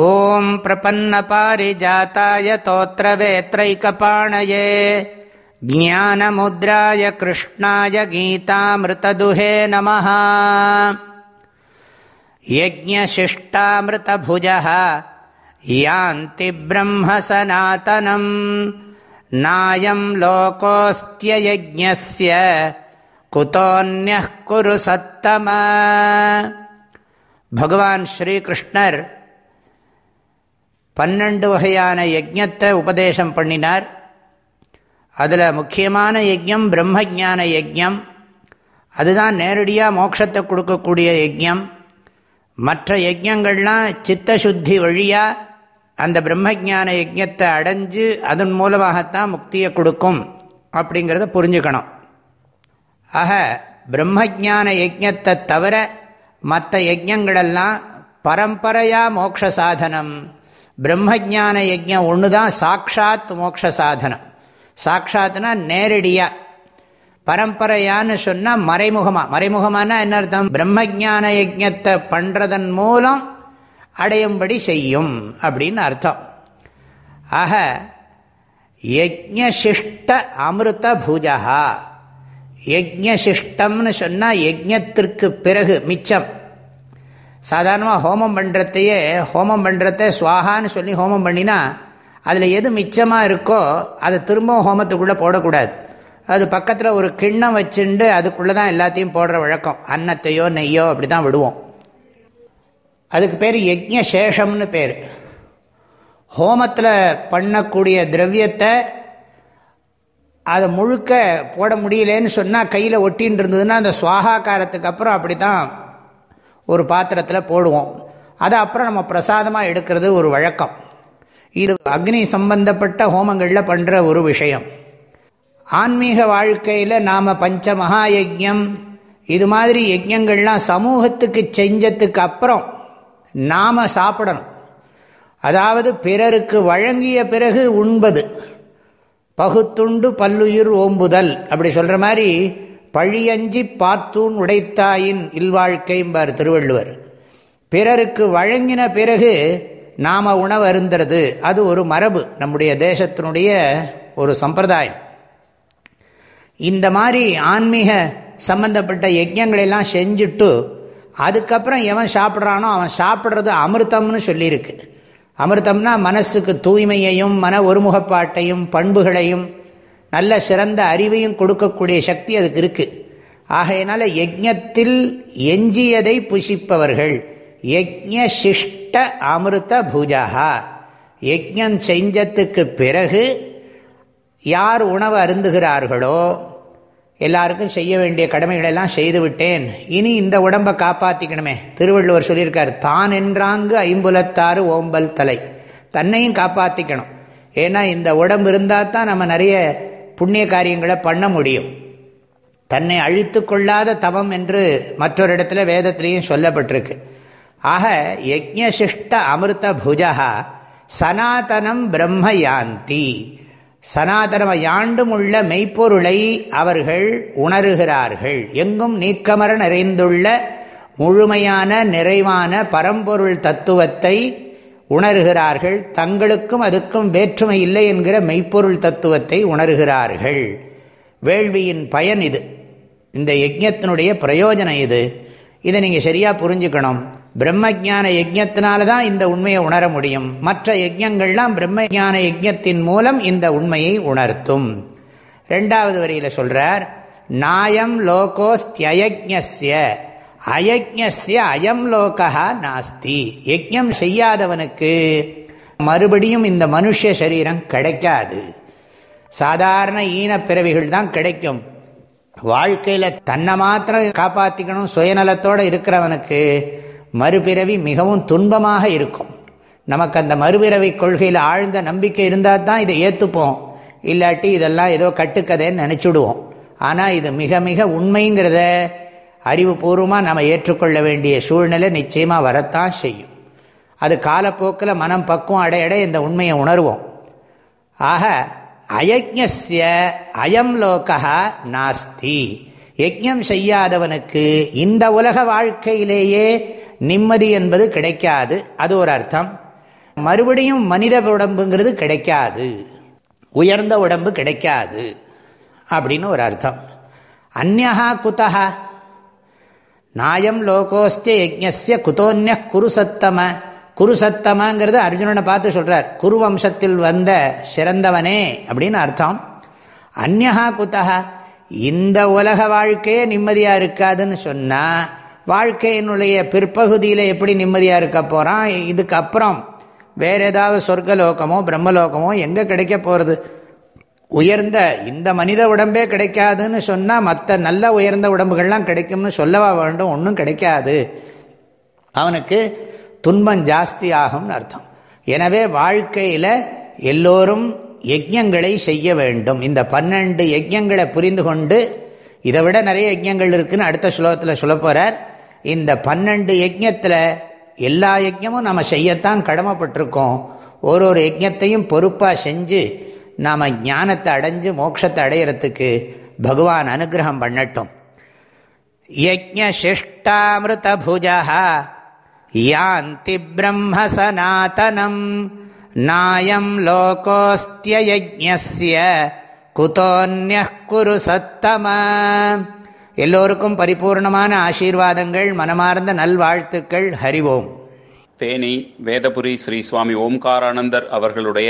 ॐ प्रपन्नपारिजाताय तोत्रवेत्रैकपाणये ज्ञानमुद्राय कृष्णाय गीतामृतदुहे नमः यज्ञशिष्टामृतभुजः यान्ति ब्रह्मसनातनम् नायम् लोकोऽस्त्ययज्ञस्य कुतोऽन्यः कुरु सत्तम भगवान् श्रीकृष्णर् பன்னெண்டு வகையான யஜத்தை உபதேசம் பண்ணினார். அதில் முக்கியமான யஜ்யம் பிரம்மஜான யஜ்யம் அதுதான் நேரடியாக மோட்சத்தை கொடுக்கக்கூடிய யஜ்யம் மற்ற யஜ்யங்கள்லாம் சித்தசுத்தி வழியாக அந்த பிரம்மஜான யஜ்யத்தை அடைஞ்சு அதன் மூலமாகத்தான் முக்தியை கொடுக்கும் அப்படிங்கிறத புரிஞ்சுக்கணும். ஆக பிரம்மஜான யஜ்யத்தை தவிர மற்ற யஜ்யங்களெல்லாம் பரம்பரையாக மோட்ச சாதனம். பிரம்மஜான யஜ்யம் ஒன்று தான் சாட்சாத் மோட்ச சாதனம். சாட்சாத்னா நேரடியாக பரம்பரையான்னு சொன்னால் மறைமுகமாக மறைமுகமான என்ன அர்த்தம்? பிரம்மஜான யஜத்தை பண்ணுறதன் மூலம் அடையும்படி செய்யும் அப்படின்னு அர்த்தம். ஆக யஜ்ஞசிஷ்ட அமிர்த பூஜா யஜ்ஞசிஷ்டம்னு சொன்னால் யஜ்யத்திற்கு பிறகு மிச்சம். சாதாரணமாக ஹோமம் பண்ணுறதையே ஹோமம் பண்ணுறத சுவாகான்னு சொல்லி ஹோமம் பண்ணினா அதில் எது மிச்சமாக இருக்கோ அதை திரும்பவும் ஹோமத்துக்குள்ளே போடக்கூடாது. அது பக்கத்தில் ஒரு கிண்ணம் வச்சுண்டு அதுக்குள்ளே தான் எல்லாத்தையும் போடுற வழக்கம். அன்னத்தையோ நெய்யோ அப்படி தான் விடுவோம். அதுக்கு பேர் யஜ்ய சேஷம்னு பேர். ஹோமத்தில் பண்ணக்கூடிய திரவியத்தை அதை முழுக்க போட முடியலேன்னு சொன்னால் கையில் ஒட்டின்னு இருந்ததுன்னா அந்த சுவாகாக்காரத்துக்கு அப்புறம் அப்படி தான் ஒரு பாத்திரத்தில் போடுவோம். அதை அப்புறம் நம்ம பிரசாதமாக எடுக்கிறது ஒரு வழக்கம். இது அக்னி சம்பந்தப்பட்ட ஹோமங்களில் பண்ணுற ஒரு விஷயம். ஆன்மீக வாழ்க்கையில் நாம் பஞ்ச மகா யஜ்யம் இது மாதிரி யஜ்யங்கள்லாம் சமூகத்துக்கு செஞ்சதுக்கு அப்புறம் நாம் சாப்பிடணும். அதாவது பிறருக்கு வழங்கிய பிறகு உண்பது. பகுத்துண்டு பல்லுயிர் ஓம்புதல் அப்படி சொல்கிற மாதிரி பழியஞ்சி பார்த்தூன் உடைத்தாயின் இல்வாழ்க்கைம்பார் திருவள்ளுவர். பிறருக்கு வழங்கின பிறகு நாம் உணவு அருந்துறது அது ஒரு மரபு நம்முடைய தேசத்தினுடைய ஒரு சம்பிரதாயம். இந்த மாதிரி ஆன்மீக சம்பந்தப்பட்ட யஜ்யங்களெல்லாம் செஞ்சுட்டு அதுக்கப்புறம் எவன் சாப்பிட்றானோ அவன் சாப்பிட்றது அமிர்தம்னு சொல்லியிருக்கு. அமிர்தம்னா மனசுக்கு தூய்மையையும் மன ஒருமுகப்பாட்டையும் பண்புகளையும் நல்ல சிறந்த அறிவையும் கொடுக்கக்கூடிய சக்தி அதுக்கு இருக்குது ஆகையினால யஜத்தில் எஞ்சியதை புசிப்பவர்கள் யஜ்யசிஷ்ட அமிர்த பூஜாகா யஜ்யம் செஞ்சத்துக்கு பிறகு யார் உணவு அருந்துகிறார்களோ எல்லாருக்கும் செய்ய வேண்டிய கடமைகளெல்லாம் செய்துவிட்டேன். இனி இந்த உடம்பை காப்பாற்றிக்கணுமே திருவள்ளுவர் சொல்லியிருக்கார் தான் என்றாங்கு ஐம்புலத்தாறு ஓம்பல் தலை. தன்னையும் காப்பாற்றிக்கணும் ஏன்னா இந்த உடம்பு இருந்தால் தான் நம்ம நிறைய புண்ணிய காரியங்களை பண்ண முடியும். தன்னை அழித்து கொள்ளாத தவம் என்று மற்றொரு இடத்துல வேதத்திலையும் சொல்லப்பட்டிருக்கு. ஆக யஜ்யசிஷ்ட அமிர்த புஜா சனாதனம் பிரம்ம யாந்தி. சனாதன யாண்டும் உள்ள மெய்ப்பொருளை அவர்கள் உணர்கிறார்கள். எங்கும் நீக்கமர நிறைந்துள்ள முழுமையான நிறைவான பரம்பொருள் தத்துவத்தை உணர்கிறார்கள் தங்களுக்கும் அதுக்கும் வேற்றுமை இல்லை என்கிற மெய்ப்பொருள் தத்துவத்தை உணர்கிறார்கள். வேள்வியின் பயன் இது. இந்த யஜ்யத்தினுடைய பிரயோஜனம் இது. இதை நீங்கள் சரியாக புரிஞ்சுக்கணும். பிரம்ம ஜான யஜ்யத்தினால தான் இந்த உண்மையை உணர முடியும். மற்ற யஜ்யங்கள்லாம் பிரம்ம ஜான யஜ்யத்தின் மூலம் இந்த உண்மையை உணர்த்தும். ரெண்டாவது வரியில் சொல்கிறார் நாயம் லோகோஸ்தியஜ்ய அயஜ்ய அயம் லோகா நாஸ்தி. யஜ்யம் செய்யாதவனுக்கு மறுபடியும் இந்த மனுஷ சரீரம் கிடைக்காது. சாதாரண ஈனப்பிறவிகள் தான் கிடைக்கும். வாழ்க்கையில் தன்னை மாத்திரம் காப்பாற்றிக்கணும் சுயநலத்தோடு இருக்கிறவனுக்கு மறுபிறவி மிகவும் துன்பமாக இருக்கும். நமக்கு அந்த மறுபிறவி கொள்கையில் ஆழ்ந்த நம்பிக்கை இருந்தால் தான் இதை ஏற்றுப்போம் இல்லாட்டி இதெல்லாம் ஏதோ கட்டுக்கதைன்னு நினச்சிடுவோம். ஆனால் இது மிக மிக உண்மைங்கிறத அறிவுபூர்வமாக நம்ம ஏற்றுக்கொள்ள வேண்டிய சூழ்நிலை நிச்சயமாக வரத்தான் செய்யும். அது காலப்போக்கில் மனம் பக்குவம் அடையடை இந்த உண்மையை உணர்வோம். ஆக அயஜ்ய அயம் லோகா நாஸ்தி. யஜ்யம் செய்யாதவனுக்கு இந்த உலக வாழ்க்கையிலேயே நிம்மதி என்பது கிடைக்காது. அது ஒரு அர்த்தம். மறுபடியும் மனித உடம்புங்கிறது கிடைக்காது. உயர்ந்த உடம்பு கிடைக்காது. அப்படின்னு ஒரு அர்த்தம். அந்நகா குத்தகா நாயம் லோகோஸ்திய யஜ்ஞஸ்ய குதோன்ய குருசத்தம. குருசத்தமங்கிறது அர்ஜுனனை பார்த்து சொல்கிறார் குரு வம்சத்தில் வந்த சிறந்தவனே அப்படின்னு அர்த்தம். அந்நகா குத்தகா இந்த உலக வாழ்க்கையே நிம்மதியாக இருக்காதுன்னு சொன்னால் வாழ்க்கையினுடைய பிற்பகுதியில் எப்படி நிம்மதியாக இருக்க போகிறான் இதுக்கப்புறம் வேறு ஏதாவது சொர்க்கலோகமோ பிரம்மலோகமோ எங்கே கிடைக்க போகிறது உயர்ந்த இந்த மனித உடம்பே கிடைக்காதுன்னு சொன்னால் மற்ற நல்ல உயர்ந்த உடம்புகள்லாம் கிடைக்கும்னு சொல்லவா வேண்டும்? ஒன்றும் கிடைக்காது. அவனுக்கு துன்பம் ஜாஸ்தி ஆகும்னு அர்த்தம். எனவே வாழ்க்கையில் எல்லோரும் யஜ்யங்களை செய்ய வேண்டும். இந்த பன்னெண்டு யஜ்யங்களை புரிந்து கொண்டு இதை விட நிறைய யஜ்யங்கள் இருக்குதுன்னு அடுத்த ஸ்லோகத்தில் சொல்ல போகிறார் இந்த பன்னெண்டு யஜ்யத்தில் எல்லா யஜ்யமும் நம்ம செய்யத்தான் கடமைப்பட்டிருக்கோம். ஒரு ஒரு யஜ்யத்தையும் பொறுப்பாக செஞ்சு நாம் ஞானத்தை அடைஞ்சு மோட்சத்தை அடையிறதுக்கு பகவான் அனுகிரகம் பண்ணட்டும். யஜ்ஞசிஷ்டாமிருத புஜா யாந்தி பிரம்ம சனாத்தனம் நாயம் லோகோஸ்திய குதோன்ய குரு சத்தம. எல்லோருக்கும் பரிபூர்ணமான ஆசீர்வாதங்கள் மனமார்ந்த நல்வாழ்த்துக்கள். ஹரிவோம் தேனி வேதபுரி ஸ்ரீ சுவாமி ஓம்காரானந்தர் அவர்களுடைய